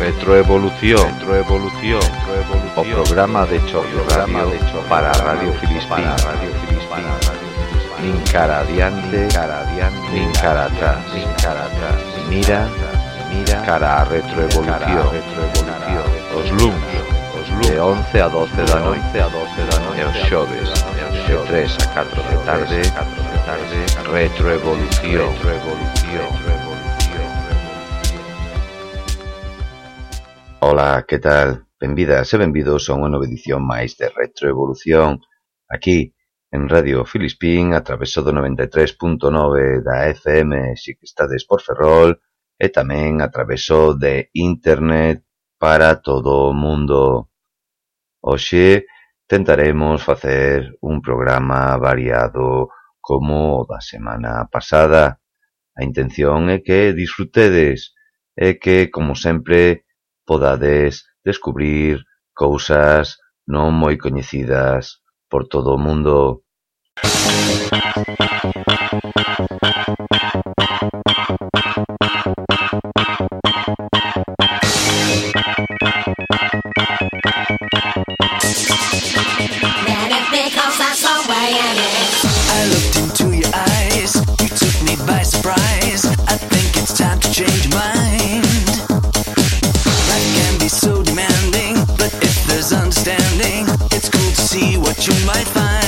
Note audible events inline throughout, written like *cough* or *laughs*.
Retroevolución, retroevolución, retroevolución. O programa de choque, programa de choque para Radio Filispín, Radio Filispín. Nin cara adiante, cara adiante, nin cara atrás, nin cara atrás. Mira, mira. Cara a retroevolución, retroevolución. Os de 11 a 12 da noite a 12 da noite e os xoves de 3 a 4 da tarde. tarde. Retroevolución. Retroevolución. Ola, que tal? Benvidas e benvidos a unha nova edición máis de Retroevolución aquí en Radio Filispín a través do 93.9 da FM si que estades por Ferrol e tamén a traveso de internet para todo o mundo. Hoxe tentaremos facer un programa variado como o da semana pasada. A intención é que disfrutedes e que, como sempre, podades descubrir cousas non moi coñecidas por todo o mundo. Música you might find.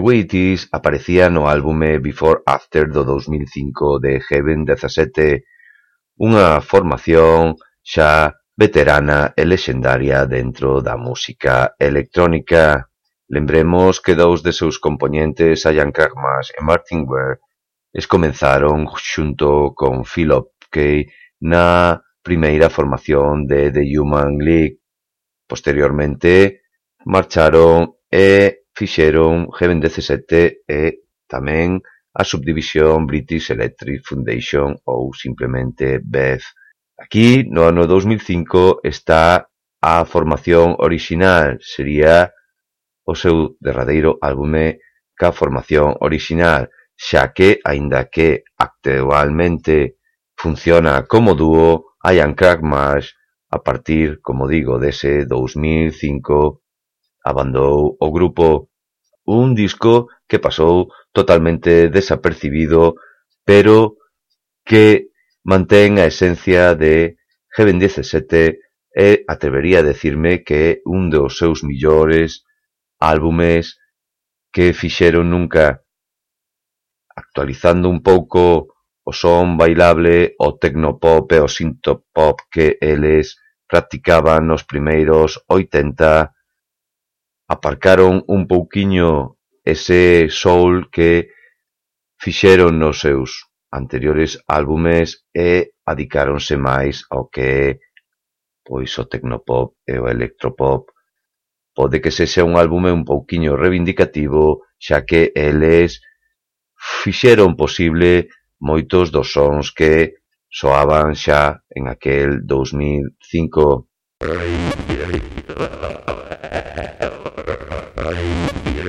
Waities aparecía no álbume Before After do dous mil cinco de Heaven dezasete, unha formación xa veterana e lexendaria dentro da música electrónica. Lembremos que dous de seus compoñentes, Ian Kragmas e Martin Ware, escomenzaron xunto con Phil Opkey na primeira formación de The Human League. Posteriormente, marcharon e fixeron Heaven Dezasete e, tamén, a subdivisión British Electric Foundation ou simplemente Beth. Aquí, no ano 2005, está a formación orixinal, sería o seu derradeiro álbume ca formación orixinal, xa que, aínda que actualmente funciona como dúo, Ian Crackmash, a partir, como digo, dese 2005, abandonou o grupo un disco que pasou totalmente desapercibido pero que mantén a esencia de Heaven 17 e atrevería a decirme que un dos seus millores álbumes que fixeron nunca. Actualizando un pouco o son bailable, o tecnopop e o synthpop que eles practicaban nos primeiros 80 aparcaron un pouquiño ese soul que fixeron nos seus anteriores álbumes e adicáronse máis ao que pois o tecnopop e o electropop. Pode que sexa un álbume un pouquiño reivindicativo, xa que eles fixeron posible moitos dos sons que soaban xa en aquel 2005. *laughs*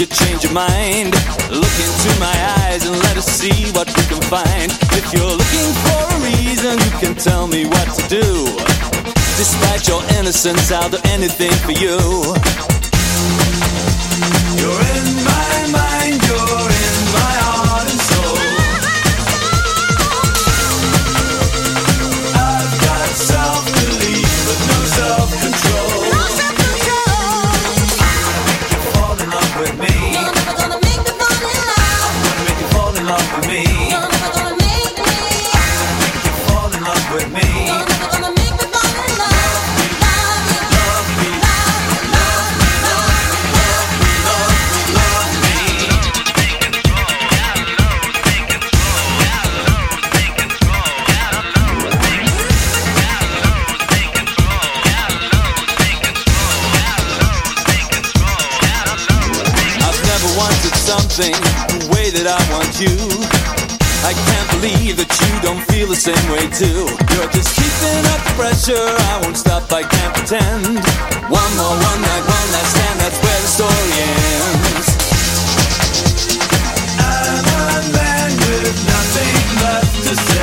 you change your mind. Look into my eyes and let us see what we can find. If you're looking for a reason, you can tell me what to do. Despite your innocence, I'll do anything for you. You're in something the way that I want you. I can't believe that you don't feel the same way too. You're just keeping up the pressure. I won't stop, I can't pretend. One more, one night, one last stand. That's where the story ends. I'm a man with nothing left to say.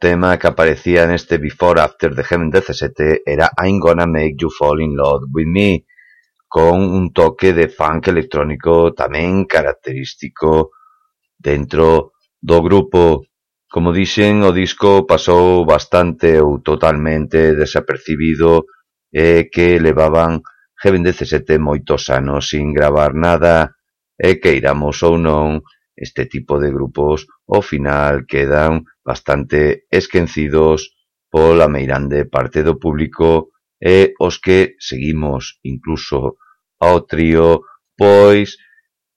tema que aparecía neste Before After de Heaven 17 era I'm Gonna Make You Fall In Love With Me, con un toque de funk electrónico tamén característico dentro do grupo. Como dixen, o disco pasou bastante ou totalmente desapercibido e que levaban Heaven 17 moitos anos sin gravar nada e que iramos ou non este tipo de grupos ao final quedan bastante esquecidos pola meirande parte do público e os que seguimos incluso ao trío, pois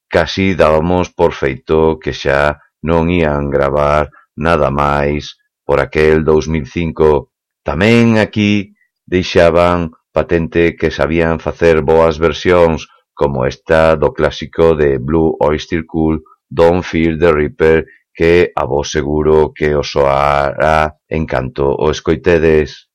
casi dábamos por feito que xa non ían gravar nada máis por aquel 2005. Tamén aquí deixaban patente que sabían facer boas versións, como esta do clásico de Blue Oyster Cult, Don't Fear the Reaper que a vos seguro que os soará en canto o escoitedes.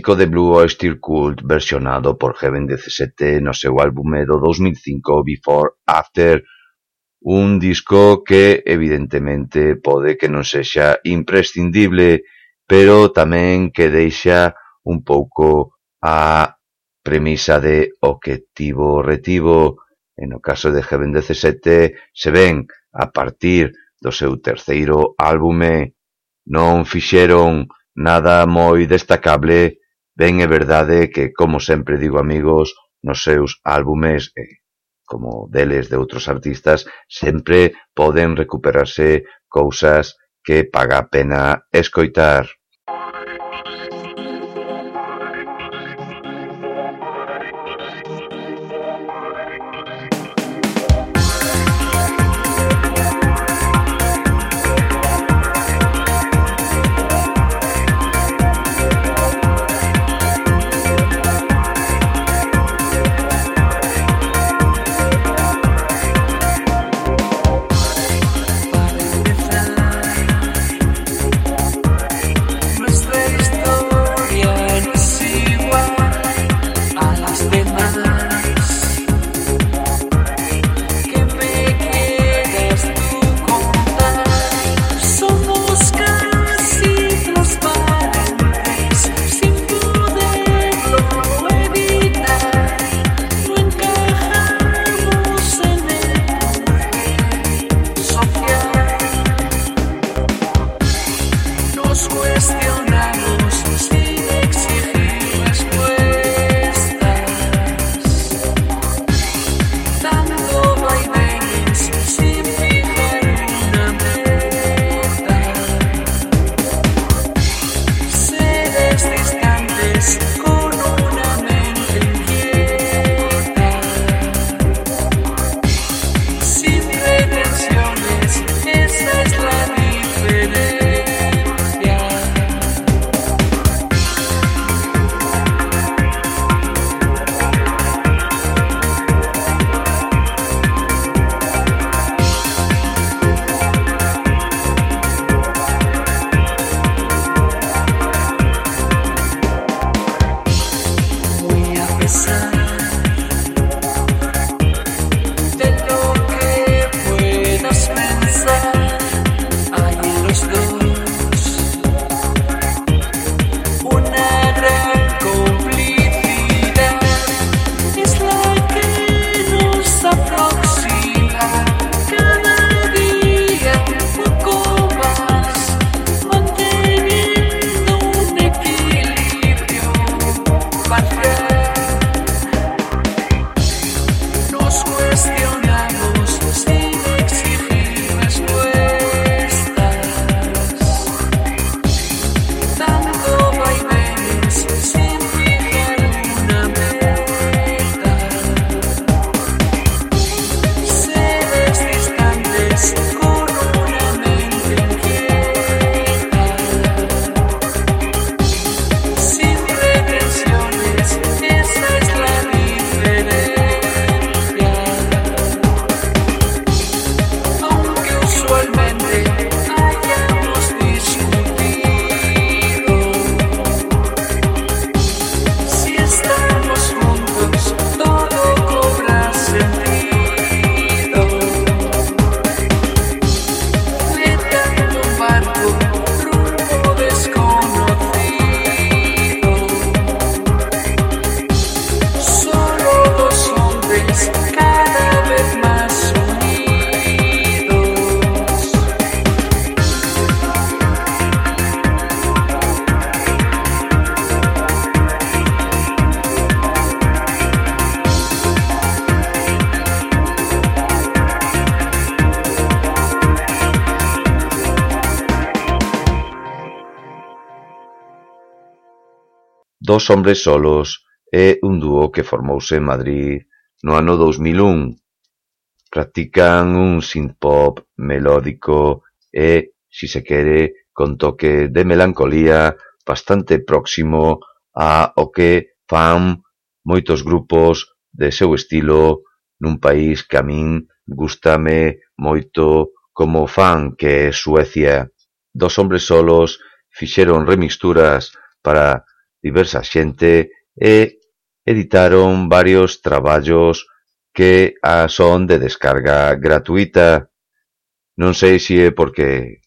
clásico de Blue Oyster Cult versionado por Heaven 17 no seu álbume do 2005 Before After, un disco que evidentemente pode que non sexa imprescindible, pero tamén que deixa un pouco a premisa de o que tivo retivo. En o caso de Heaven 17 se ven a partir do seu terceiro álbume non fixeron nada moi destacable Ben é verdade que, como sempre digo amigos, nos seus álbumes e, como deles de outros artistas, sempre poden recuperarse cousas que paga a pena escoitar. Dos hombres solos é un dúo que formouse en Madrid no ano dous mil un. Practican un synthpop melódico e, si se quere, con toque de melancolía bastante próximo a o que fan moitos grupos de seu estilo nun país que a min gustame moito como fan que é Suecia. Dos hombres solos fixeron remixturas para diversa xente e editaron varios traballos que a son de descarga gratuita. Non sei se é porque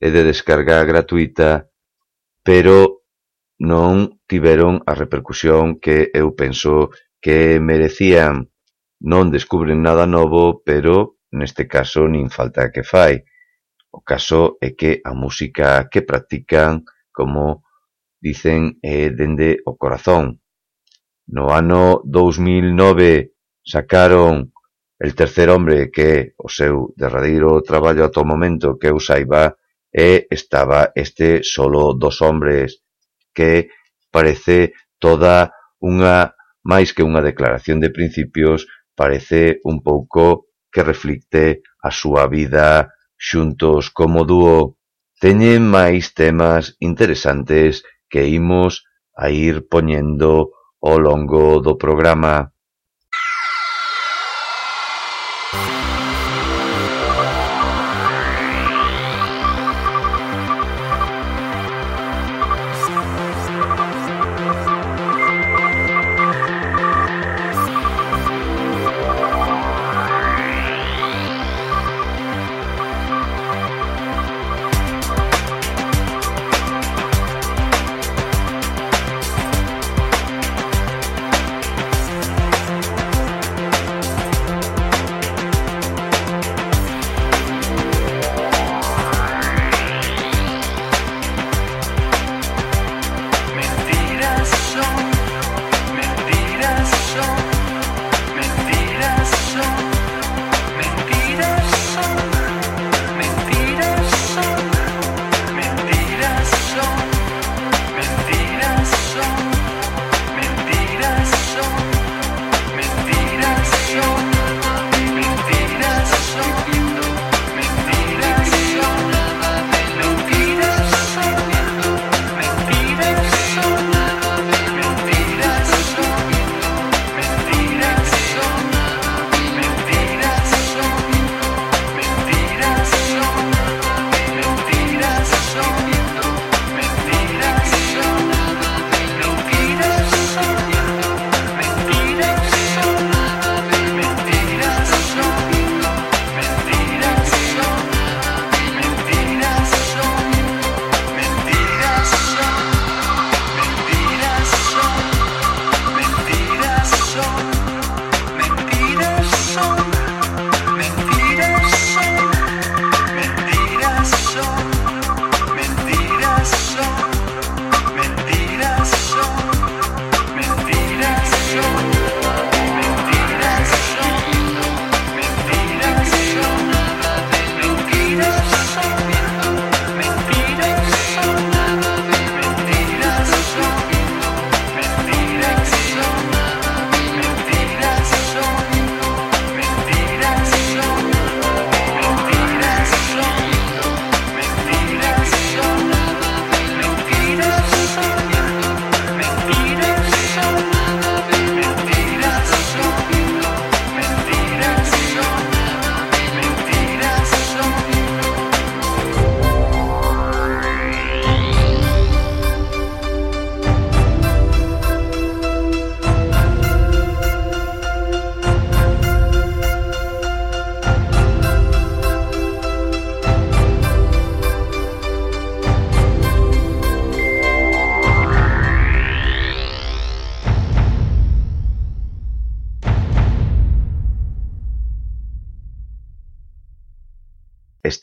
é de descarga gratuita, pero non tiveron a repercusión que eu penso que merecían. Non descubren nada novo, pero neste caso nin falta que fai. O caso é que a música que practican como dicen é dende o corazón. No ano dous mil nove sacaron El tercer hombre que é o seu derradeiro traballo ata o momento que eu saiba e estaba este solo dos hombres que parece toda unha máis que unha declaración de principios parece un pouco que reflicte a súa vida xuntos como dúo teñen máis temas interesantes que imos a ir poñendo ao longo do programa.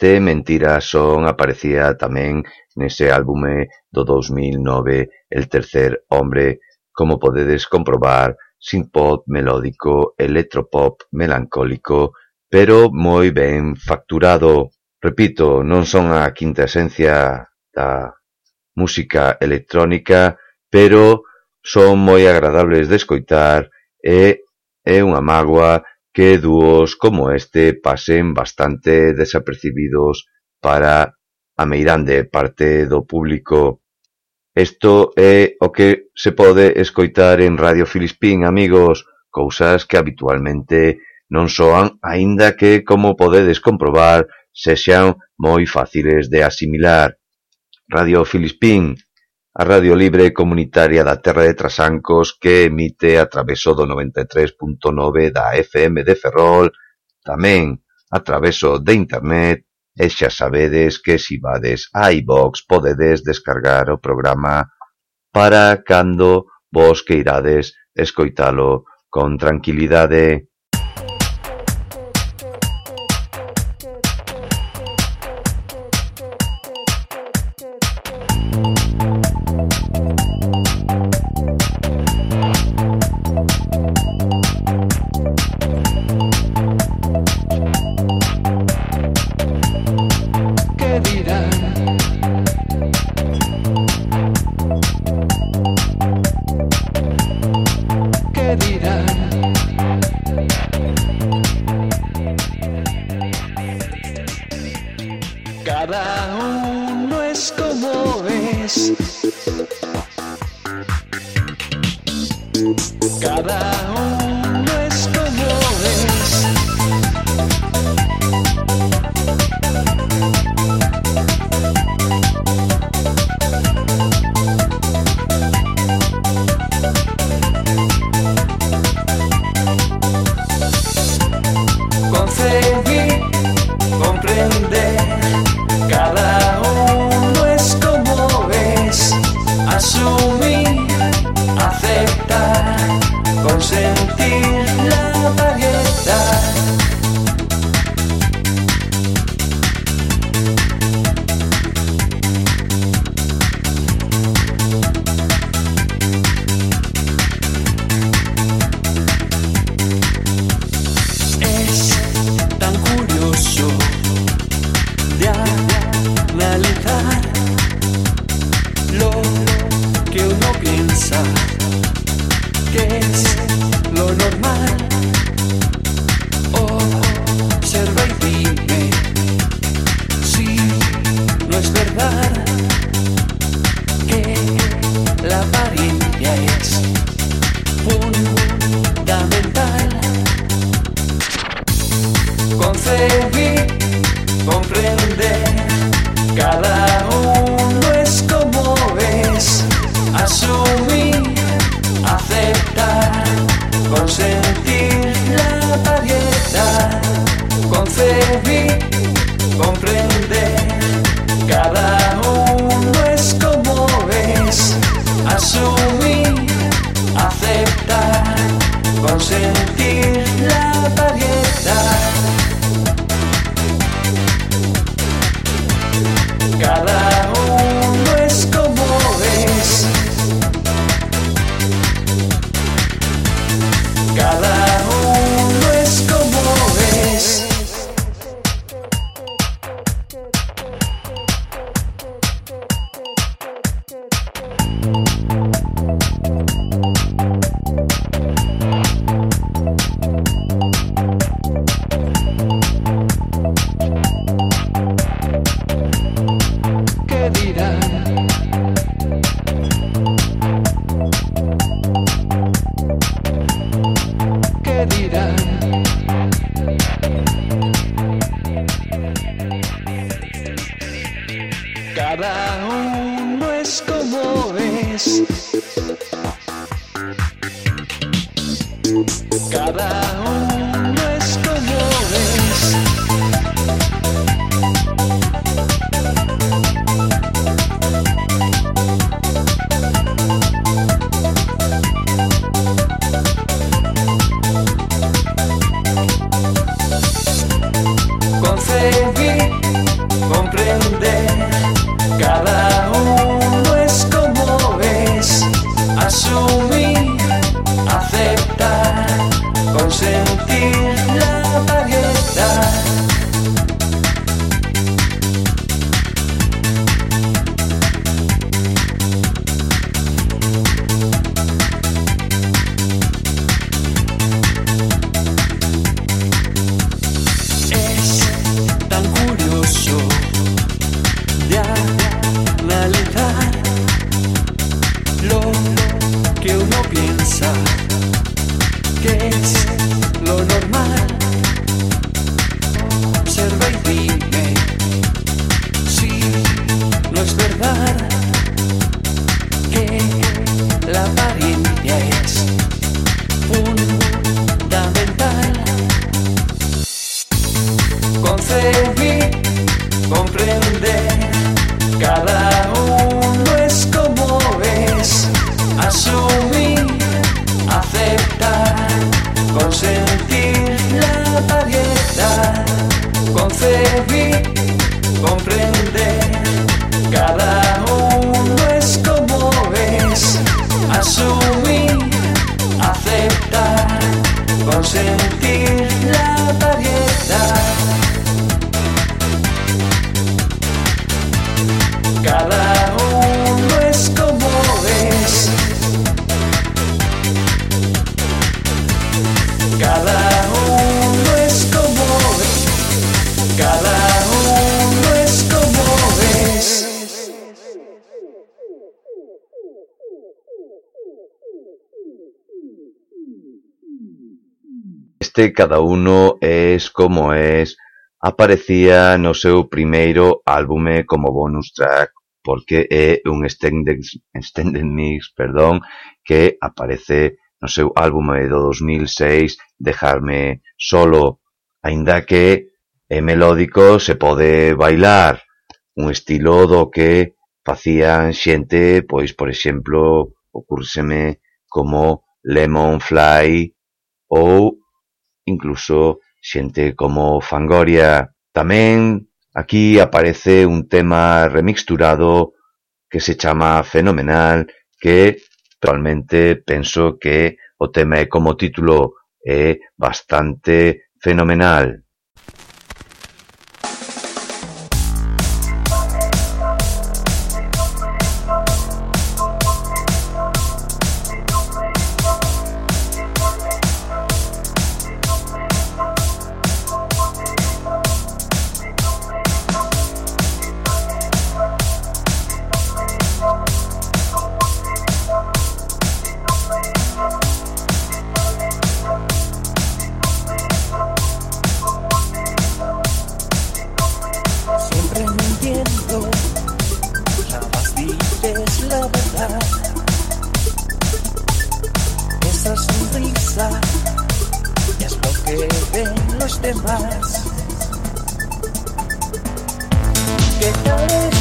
Este Mentiras son aparecía tamén nese álbume do dous mil nove El tercer hombre, como podedes comprobar, synthpop melódico, electropop melancólico, pero moi ben facturado. Repito, non son a quinta esencia da música electrónica, pero son moi agradables de escoitar e é unha mágoa que dúos como este pasen bastante desapercibidos para a meirande parte do público. Isto é o que se pode escoitar en Radio Filispín, amigos, cousas que habitualmente non soan, aínda que, como podedes comprobar, sexan moi fáciles de asimilar. Radio Filispín, A Radio Libre Comunitaria da Terra de Trasancos que emite a traveso do 93.9 da FM de Ferrol, tamén a traveso de Internet, e xa sabedes que si vades a iVox podedes descargar o programa para cando vos que irades escoitalo con tranquilidade. inside. este cada uno es como es. Aparecía no seu primeiro álbume como bonus track porque é un extended, extended mix perdón, que aparece no seu álbum do 2006 Dejarme solo aínda que é melódico se pode bailar. Un estilo do que facían xente pois por exemplo ocúrseme como Lemon Fly ou incluso xente como Fangoria. Tamén aquí aparece un tema remixturado que se chama Fenomenal, que realmente penso que o tema é como título é bastante fenomenal. notice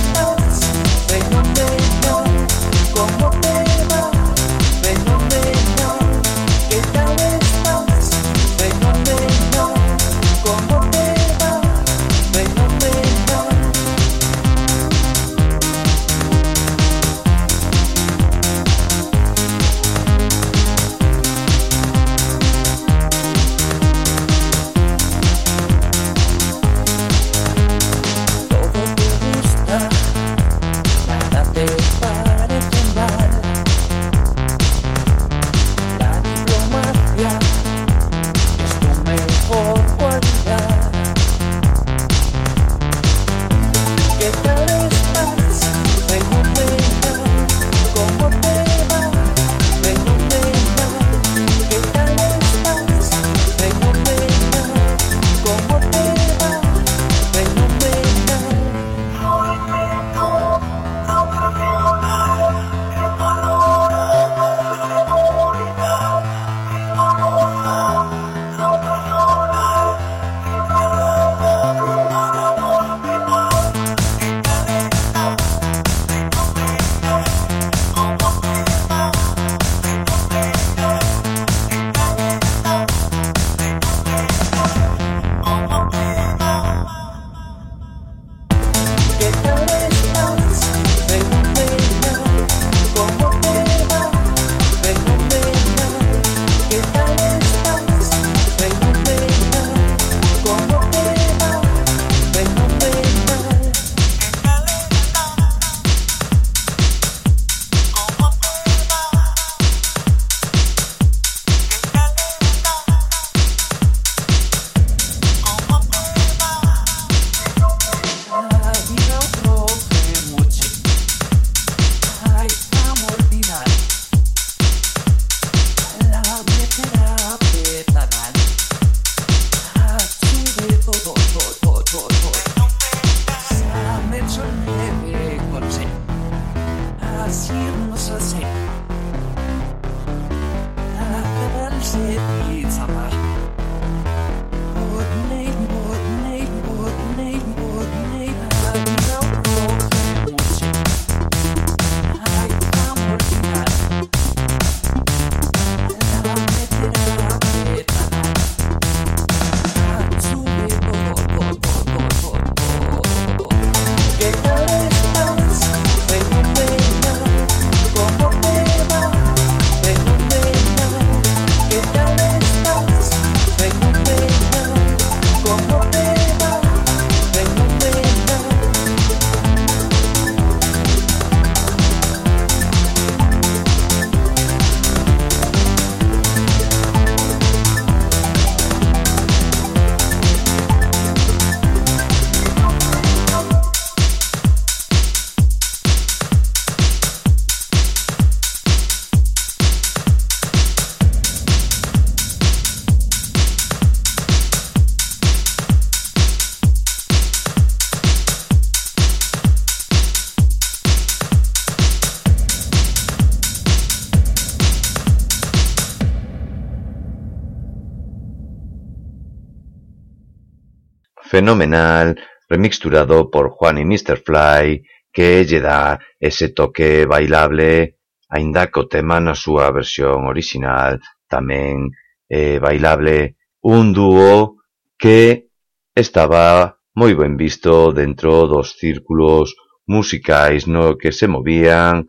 fenomenal remixturado por Juan y Mr.Fly que lle dá ese toque bailable aínda que o tema na súa versión orixinal tamén é bailable un dúo que estaba moi ben visto dentro dos círculos musicais no que se movían,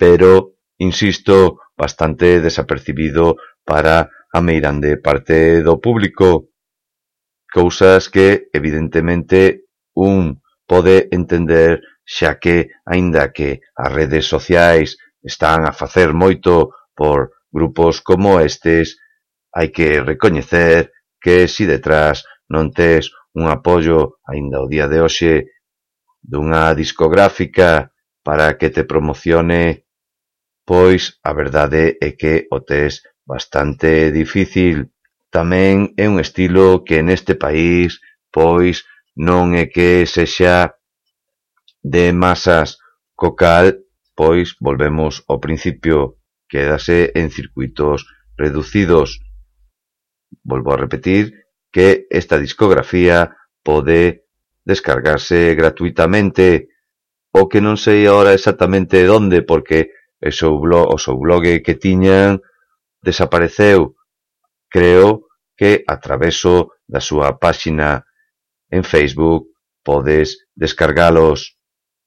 pero, insisto, bastante desapercibido para a meirande parte do público. Cousas que, evidentemente, un pode entender xa que, aínda que as redes sociais están a facer moito por grupos como estes, hai que recoñecer que si detrás non tes un apoio aínda o día de hoxe dunha discográfica para que te promocione, pois a verdade é que o tes bastante difícil. Tamén é un estilo que neste país, pois, non é que sexa de masas, co cal, pois, volvemos ao principio, quédase en circuitos reducidos. Volvo a repetir que esta discografía pode descargarse gratuitamente, o que non sei agora exactamente onde, porque o seu blog, o seu blog que tiñan desapareceu, creo que a traveso da súa páxina en Facebook podes descargalos.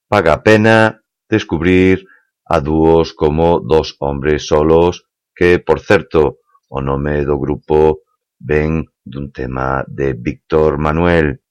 Paga a pena descubrir a dúos como Dos Hombres Solos, que, por certo, o nome do grupo vén dun tema de Víctor Manuel.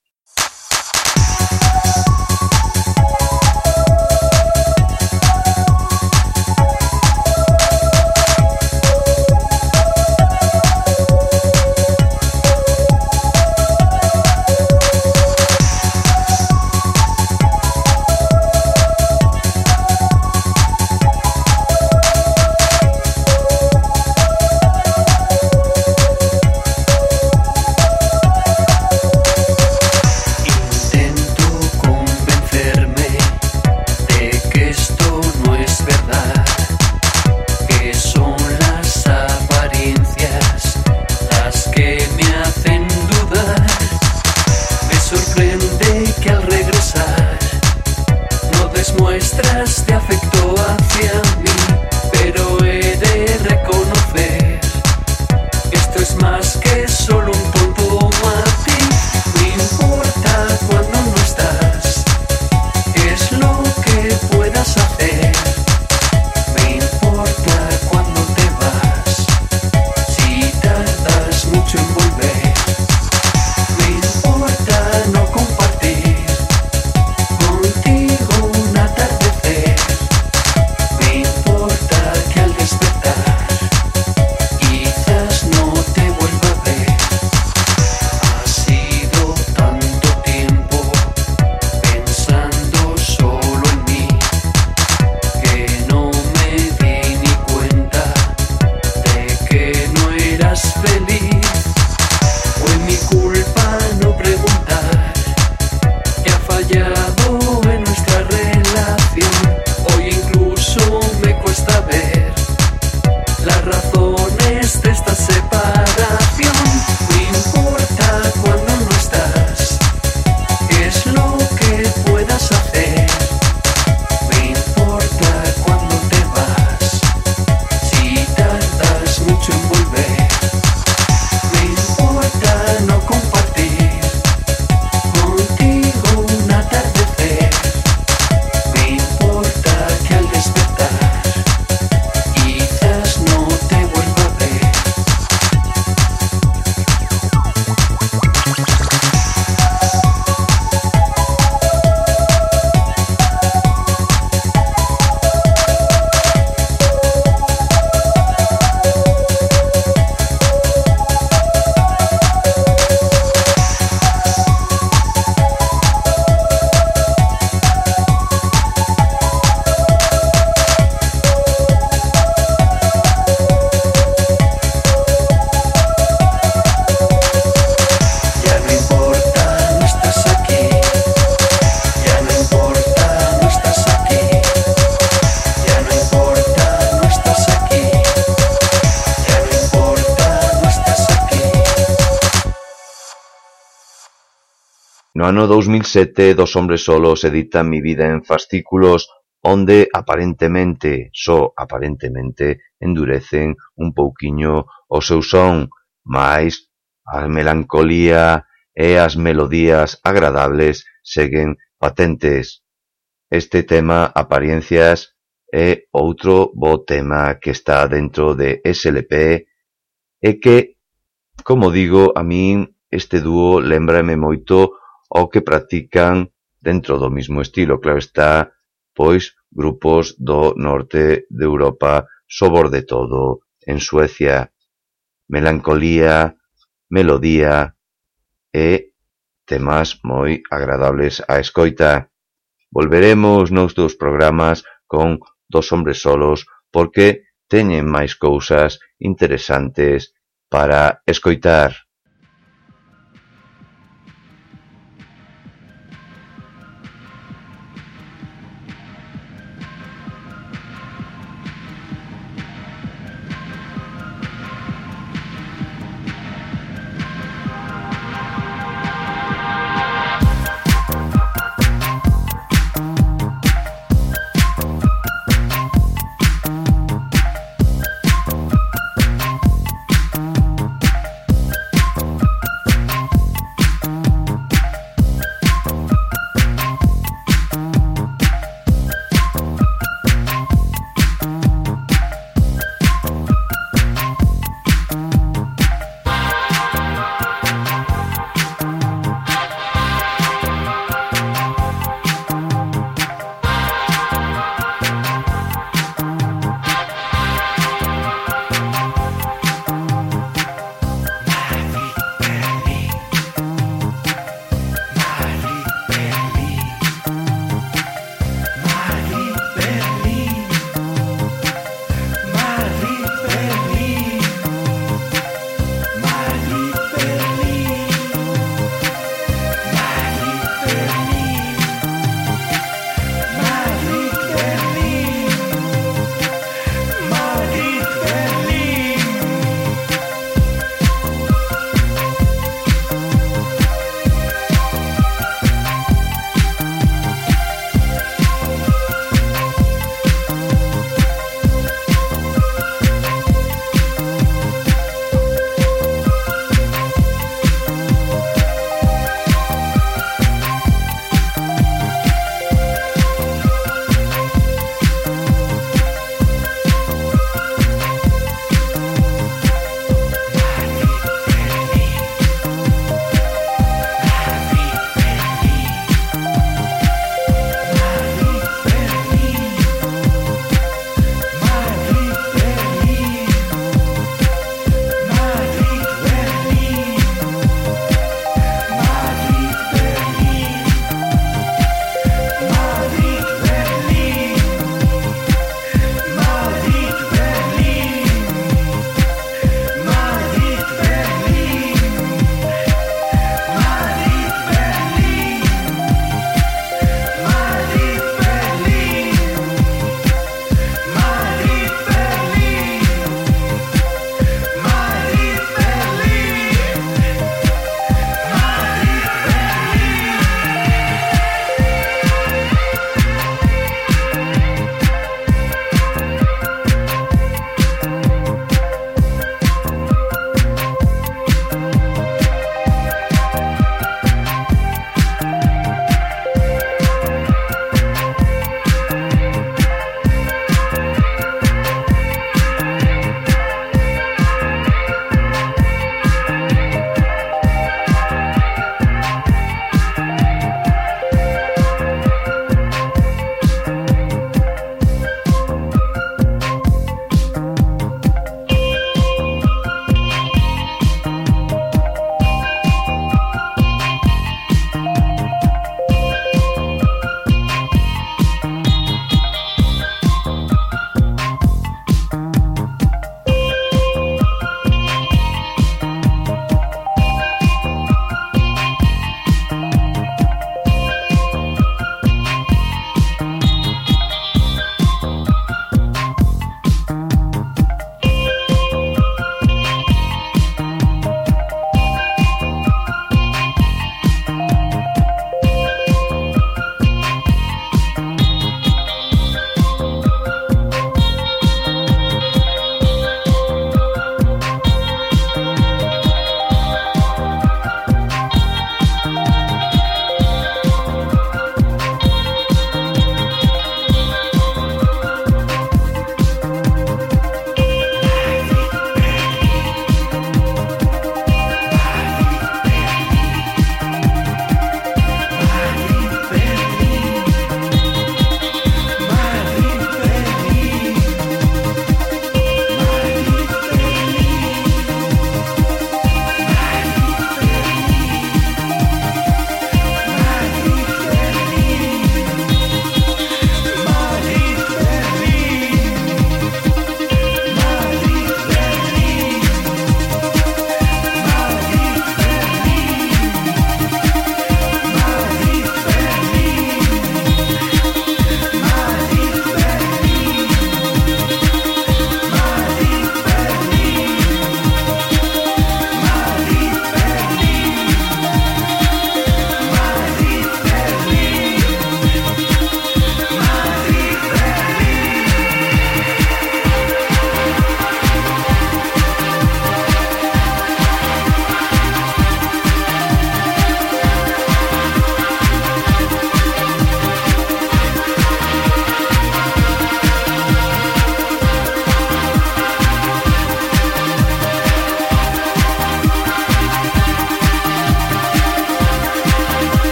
ano dous mil sete dos hombres solos edita Mi vida en fascículos onde aparentemente, só aparentemente, endurecen un pouquiño o seu son, mais a melancolía e as melodías agradables seguen patentes. Este tema, Apariencias, é outro bo tema que está dentro de SLP e que, como digo, a min este dúo lembrame moito ao que practican, dentro do mismo estilo, claro está, pois grupos do norte de Europa, soborde todo en Suecia, melancolía, melodía e temas moi agradables á escoita. Volveremos nos dous programas con dos hombres solos porque teñen máis cousas interesantes para escoitar.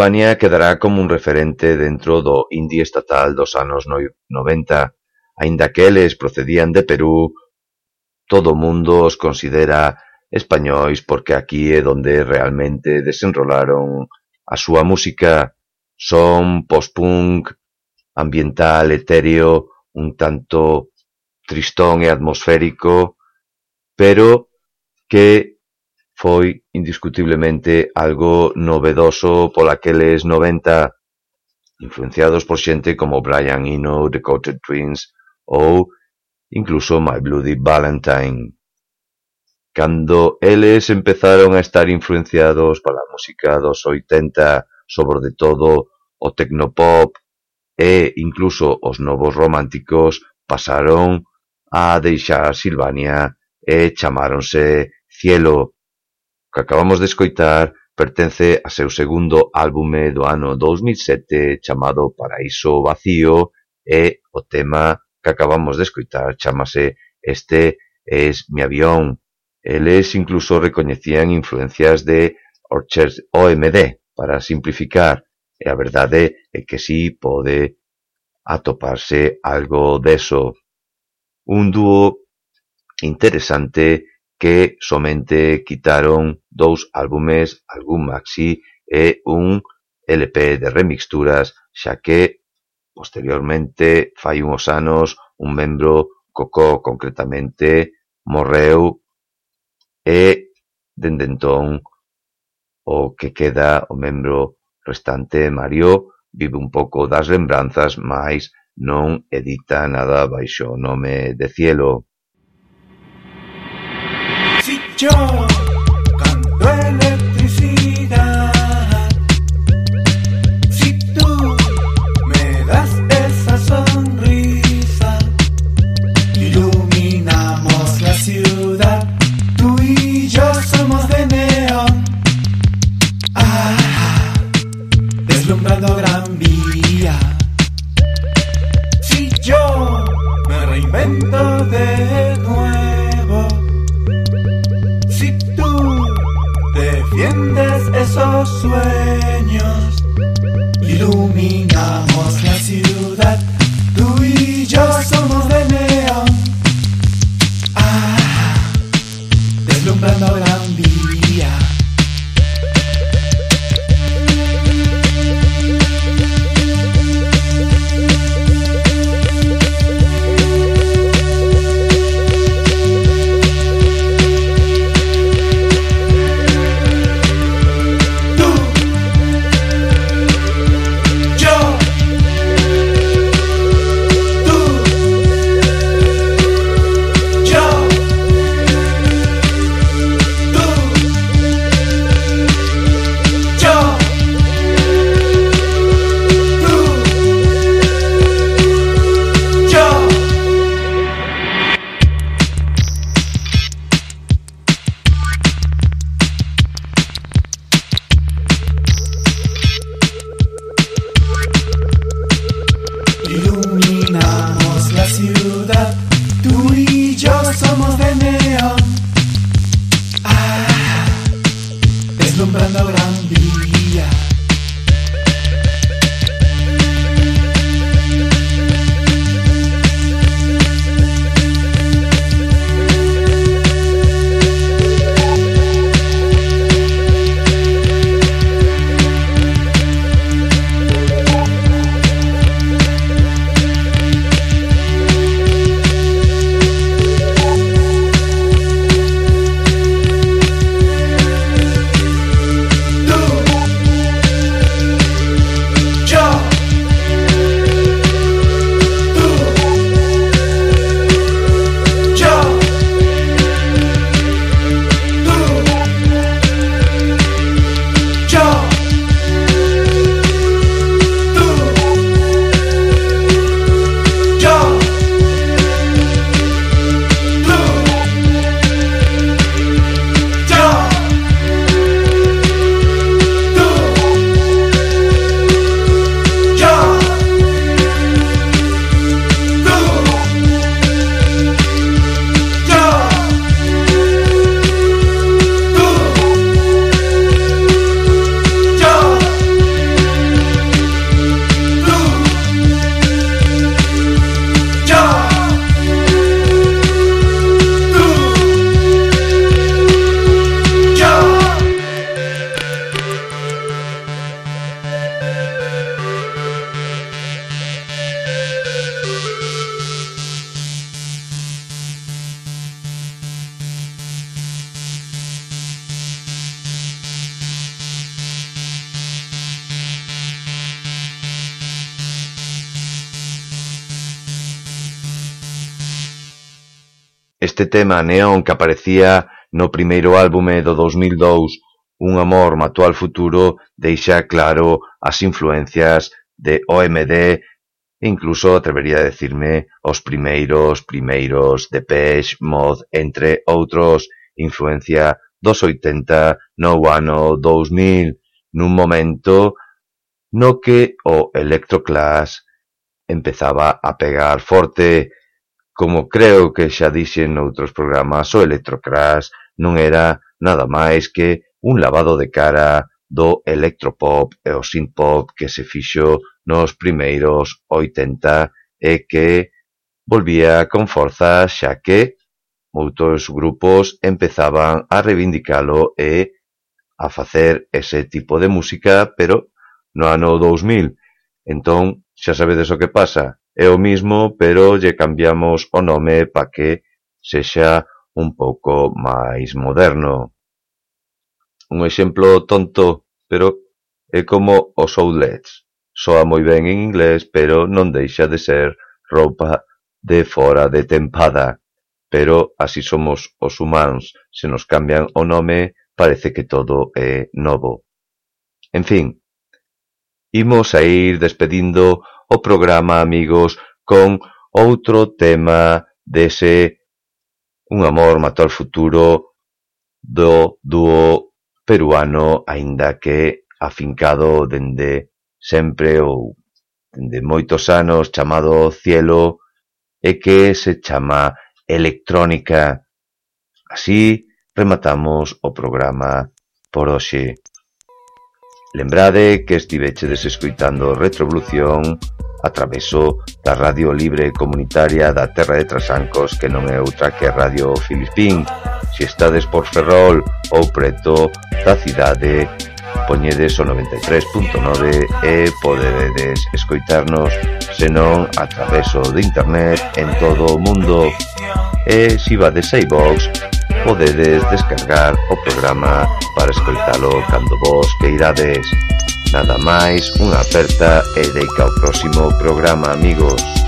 Albania quedará como un referente dentro do indie estatal dos anos 90, aínda que eles procedían de Perú, todo o mundo os considera españois porque aquí é onde realmente desenrolaron a súa música. Son post-punk, ambiental, etéreo, un tanto tristón e atmosférico, pero que foi indiscutiblemente algo novedoso polaqueles noventa, influenciados por xente como Brian Eno, The Coated Twins ou incluso My Bloody Valentine. Cando eles empezaron a estar influenciados pola música dos 80, sobre todo o tecnopop e incluso os novos románticos pasaron a deixar Silvania e chamáronse Cielo O que acabamos de escoitar pertence a seu segundo álbume do ano 2007 chamado Paraíso Vacío e o tema que acabamos de escoitar chamase Este es mi avión. Eles incluso recoñecían influencias de Orchard OMD para simplificar e a verdade é que si sí pode atoparse algo deso. Un dúo interesante que somente quitaron dous álbumes, algún maxi e un LP de remixturas, xa que posteriormente fai uns anos un membro, Cocó concretamente, morreu e dende entón o que queda o membro restante, Mario, vive un pouco das lembranzas, mais non edita nada baixo o nome de Cielo. joy. tema Neón que aparecía no primeiro álbume do dous mil dous Un amor matou al futuro deixa claro as influencias de OMD e incluso atrevería a decirme os primeiros primeiros de Pech Mod entre outros influencia dos 80 no ano 2000 nun momento no que o electroclash empezaba a pegar forte Como creo que xa dixen noutros programas, o electrocrash non era nada máis que un lavado de cara do electropop e o synthpop que se fixo nos primeiros 80 e que volvía con forza xa que moitos grupos empezaban a reivindicalo e a facer ese tipo de música, pero no ano 2000. Entón, xa sabedes o que pasa, É o mismo pero lle cambiamos o nome pa que sexa un pouco máis moderno. Un exemplo tonto, pero é como os outlets. Soa moi ben en inglés, pero non deixa de ser roupa de fora de tempada. Pero así somos os humanos, se nos cambian o nome parece que todo é novo. En fin, imos a ir despedindo o programa Amigos con outro tema dese Un amor matou al futuro do dúo peruano aínda que afincado dende sempre ou dende moitos anos chamado Cielo e que se chama Electrónica. Así rematamos o programa por hoxe. Lembrade que estivechedes escoitando Retrovolución a traveso da Radio Libre Comunitaria da Terra de Trasancos que non é outra que Radio Filipín. Se estades por Ferrol ou preto da cidade, poñedes o 93.9 e podedes escoitarnos senón a traveso de internet en todo o mundo e si vades a iVox podedes descargar o programa para escoitalo cando vos queirades. Nada máis, unha aperta e deica ao próximo programa, amigos.